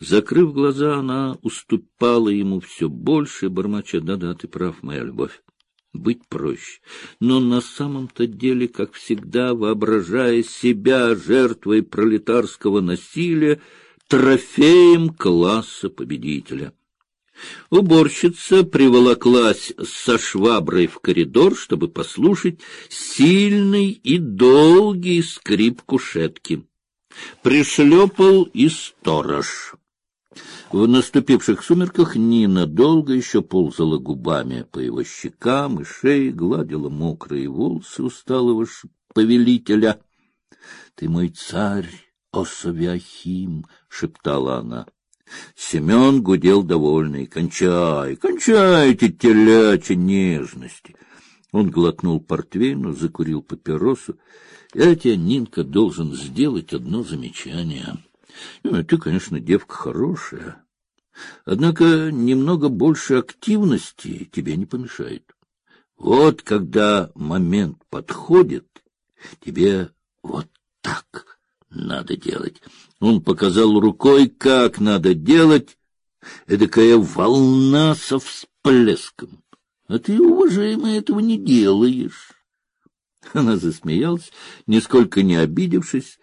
Закрыв глаза, она уступала ему все больше, бормоча, да-да, ты прав, моя любовь. Быть проще. Но на самом-то деле, как всегда, воображая себя жертвой пролетарского насилия, трофеем класса победителя. Уборщица приволоклась со шваброй в коридор, чтобы послушать сильный и долгий скрип кушетки. Пришлепал и сторож. В наступивших сумерках Нина долго еще ползала губами по его щекам и шее, гладила мокрые волосы усталого повелителя. — Ты мой царь, о Савиахим! — шептала она. Семен гудел довольный. — Кончай, кончай эти телячьи нежности! Он глотнул портвейну, закурил папиросу. — Я тебе, Нинка, должен сделать одно замечание. Ну, ты, конечно, девка хорошая. Однако немного больше активности тебе не помешает. Вот когда момент подходит, тебе вот так надо делать. Он показал рукой, как надо делать. Эдакая волна со всплеском. А ты, уважаемый, этого не делаешь. Она засмеялась, нисколько не обидевшись.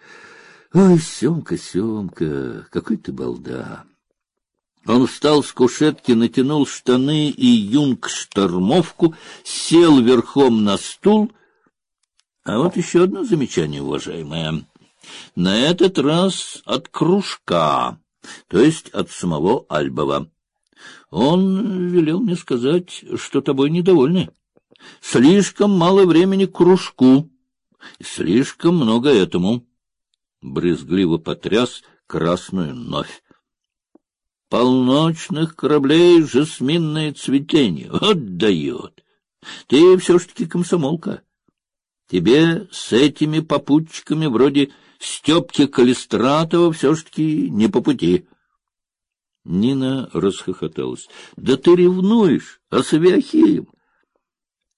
Ой, Семка, Семка, какой ты балда! Он встал с кушетки, натянул штаны и юнг-штормовку, сел верхом на стул. А вот еще одно замечание, уважаемая. На этот раз от кружка, то есть от самого Альбова. Он велел мне сказать, что тобой недовольны. Слишком мало времени кружку, слишком много этому. Брызгливо потряс красную новь. Полночных кораблей жасминное цветение. Вот дает. Ты все-таки комсомолка. Тебе с этими попутчиками вроде Степки Калистратова все-таки не по пути. Нина расхохоталась. — Да ты ревнуешь, а с Авиахеем?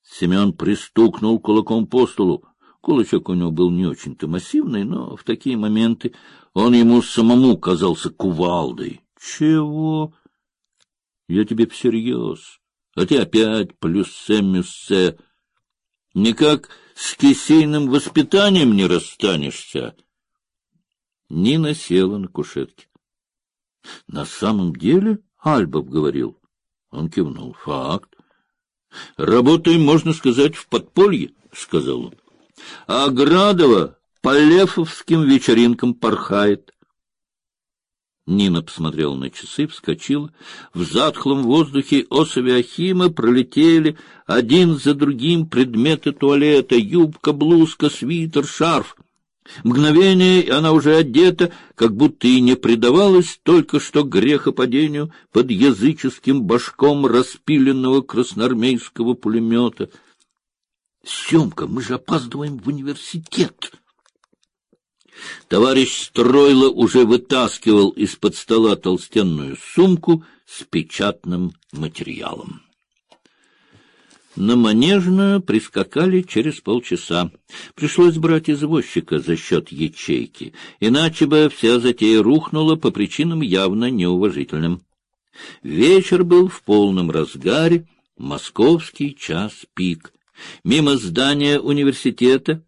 Семен пристукнул кулаком по столу. Кулачок у него был не очень-то массивный, но в такие моменты он ему самому казался кувалдой. — Чего? — Я тебе всерьез. А ты опять плюссе-мюссе. Никак с кисейным воспитанием не расстанешься. Нина села на кушетке. — На самом деле, — Альбов говорил. Он кивнул. — Факт. — Работаем, можно сказать, в подполье, — сказал он. — А Градова по лефовским вечеринкам порхает. Нина посмотрела на часы, вскочила. В затхлом воздухе особи Ахима пролетели один за другим предметы туалета — юбка, блузка, свитер, шарф — Мгновение, она уже одета, как будто и не предавалась только что грехопадению под языческим башком распиленного красноармейского пулемета. — Семка, мы же опаздываем в университет! Товарищ Стройло уже вытаскивал из-под стола толстенную сумку с печатным материалом. На Манежную прискакали через полчаса. Пришлось брать извозчика за счет ячейки, иначе бы вся затея рухнула по причинам явно неуважительным. Вечер был в полном разгаре, московский час пик. Мимо здания университета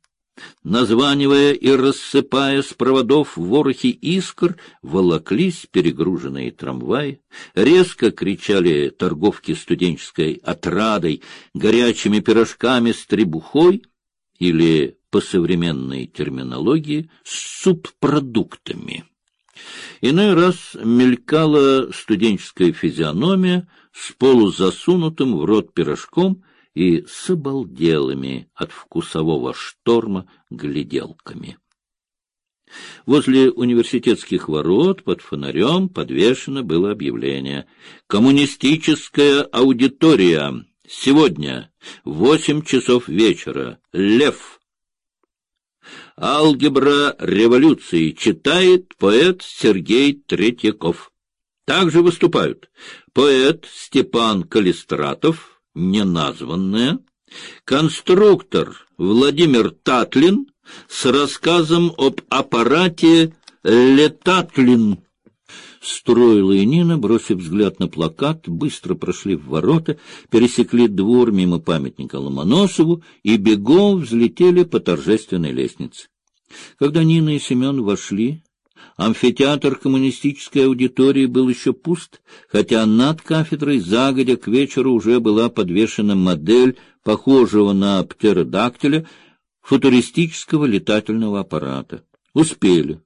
Названивая и рассыпая с проводов ворохи искр, волоклись перегруженные трамваи, резко кричали торговки студенческой отрадой, горячими пирожками с требухой или, по современной терминологии, с субпродуктами. Иной раз мелькала студенческая физиономия с полузасунутым в рот пирожком — и с обалделыми от вкусового шторма гляделками. Возле университетских ворот под фонарем подвешено было объявление «Коммунистическая аудитория. Сегодня, восемь часов вечера. Лев». «Алгебра революции» читает поэт Сергей Третьяков. Также выступают поэт Степан Калистратов, неназванное, конструктор Владимир Татлин с рассказом об аппарате Летатлин, Строила и Нина, бросив взгляд на плакат, быстро прошли в ворота, пересекли двор мимо памятника Ломоносову и бегом взлетели по торжественной лестнице. Когда Нина и Семен вошли, амфитеатр коммунистической аудитории был еще пуст, хотя над кафедрой загодя к вечеру уже была подвешена модель, похожего на птеродактиля, футуристического летательного аппарата. Успели.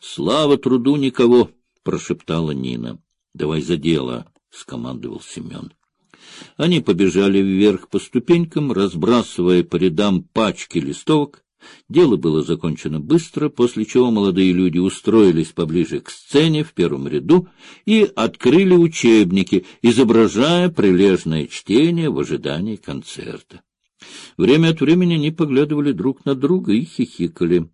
Слава труду никого, прошептала Нина. Давай за дело, скомандовал Семен. Они побежали вверх по ступенькам, разбрасывая по рядам пачки листовок. Дело было закончено быстро, после чего молодые люди устроились поближе к сцене в первом ряду и открыли учебники, изображая прилежное чтение в ожидании концерта. Время от времени они поглядывали друг на друга и хихикали.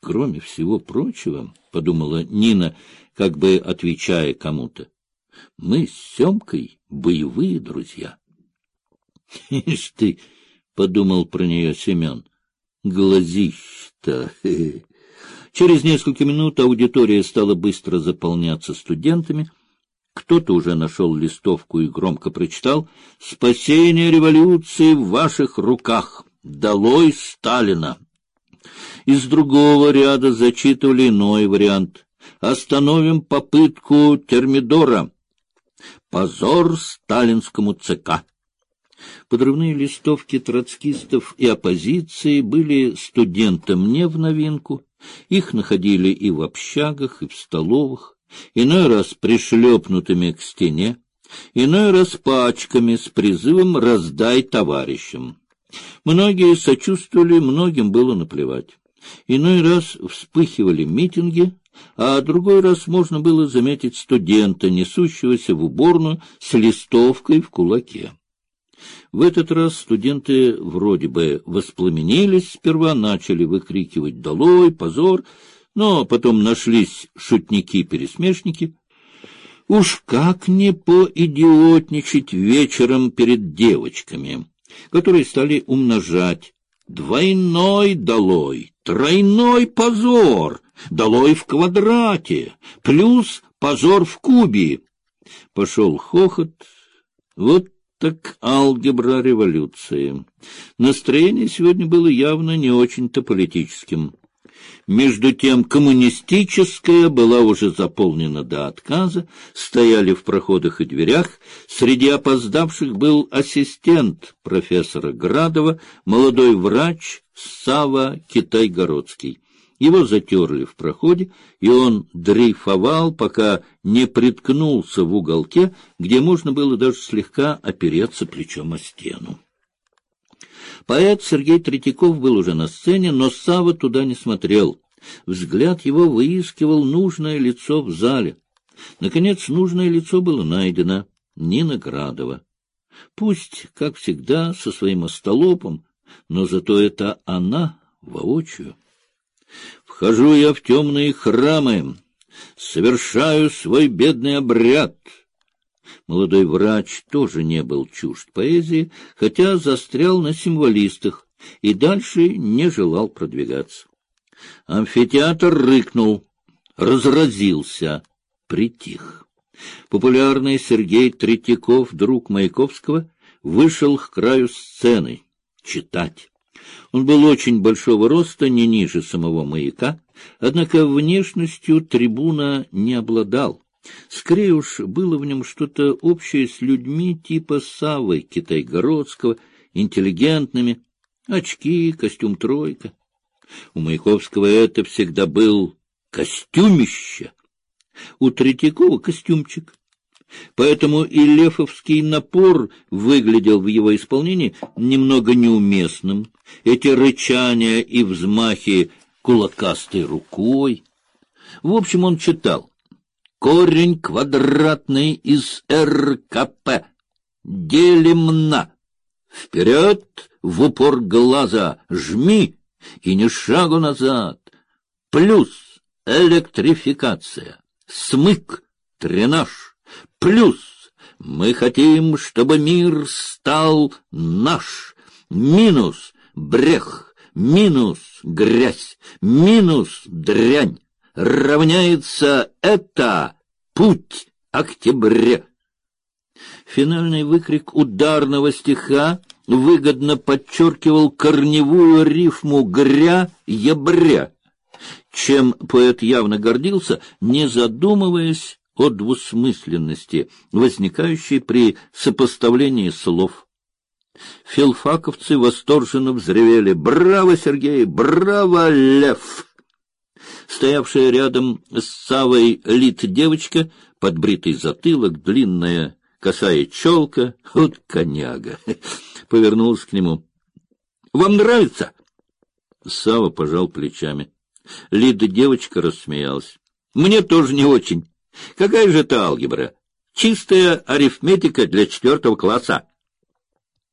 Кроме всего прочего, — подумала Нина, как бы отвечая кому-то, — мы с Семкой боевые друзья. — Ишь ты, — подумал про нее Семен, — глазищ-то. Через несколько минут аудитория стала быстро заполняться студентами — кто-то уже нашел листовку и громко прочитал «Спасение революции в ваших руках! Долой Сталина!» Из другого ряда зачитывали иной вариант «Остановим попытку Термидора! Позор сталинскому ЦК!» Подрывные листовки троцкистов и оппозиции были студентам не в новинку. Их находили и в общагах, и в столовых иной раз пришлепнутыми к стене, иной раз пачками с призывом «раздай товарищам». Многие сочувствовали, многим было наплевать. Иной раз вспыхивали митинги, а другой раз можно было заметить студента, несущегося в уборную с листовкой в кулаке. В этот раз студенты вроде бы воспламенились, сперва начали выкрикивать «Долой! Позор!», но потом нашлись шутники-пересмешники. Уж как не поидиотничать вечером перед девочками, которые стали умножать двойной долой, тройной позор, долой в квадрате, плюс позор в кубе. Пошел хохот. Вот так алгебра революции. Настроение сегодня было явно не очень-то политическим. Между тем коммунистическая была уже заполнена до отказа, стояли в проходах и дверях. Среди опоздавших был ассистент профессора Градова, молодой врач Сава Китайгородский. Его затерли в проходе, и он дрейфовал, пока не приткнулся в уголке, где можно было даже слегка опереться плечом о стену. Поэт Сергей Третьяков был уже на сцене, но Сава туда не смотрел. Взгляд его выискивал нужное лицо в зале. Наконец, нужное лицо было найдено — Нина Градова. Пусть, как всегда, со своим остолопом, но зато это она воочию. Вхожу я в темные храмы, совершаю свой бедный обряд — Молодой врач тоже не был чужд поэзии, хотя застрял на символистах и дальше не желал продвигаться. Амфитеатр рыкнул, разразился, притих. Популярный Сергей Третьяков, друг Маяковского, вышел к краю сцены читать. Он был очень большого роста, не ниже самого маяка, однако внешностью трибуна не обладал. Скорее уж было в нем что-то общее с людьми типа Савы Китайгородского, интеллигентными, очки, костюм тройка. У Маяковского это всегда был костюмище, у Третьякова костюмчик. Поэтому и лефовский напор выглядел в его исполнении немного неуместным. Эти рычания и взмахи кулакастой рукой. В общем, он читал корень квадратный из РКП. Делим на. Вперед, в упор глаза, жми, и ни шагу назад. Плюс электрификация, смык, тренаж. Плюс мы хотим, чтобы мир стал наш. Минус брех, минус грязь, минус дрянь. равняется это путь октября. Финальный выкрик ударного стиха выгодно подчеркивал корневую рифму «гря-ября», чем поэт явно гордился, не задумываясь о двусмысленности, возникающей при сопоставлении слов. Филфаковцы восторженно взревели «Браво, Сергей! Браво, Лев!» Стоявшая рядом с Савой лит девочка, подбритый затылок, длинная косая челка, вот коняга, повернулась к нему. — Вам нравится? Сава пожал плечами. Лида девочка рассмеялась. — Мне тоже не очень. Какая же это алгебра? Чистая арифметика для четвертого класса.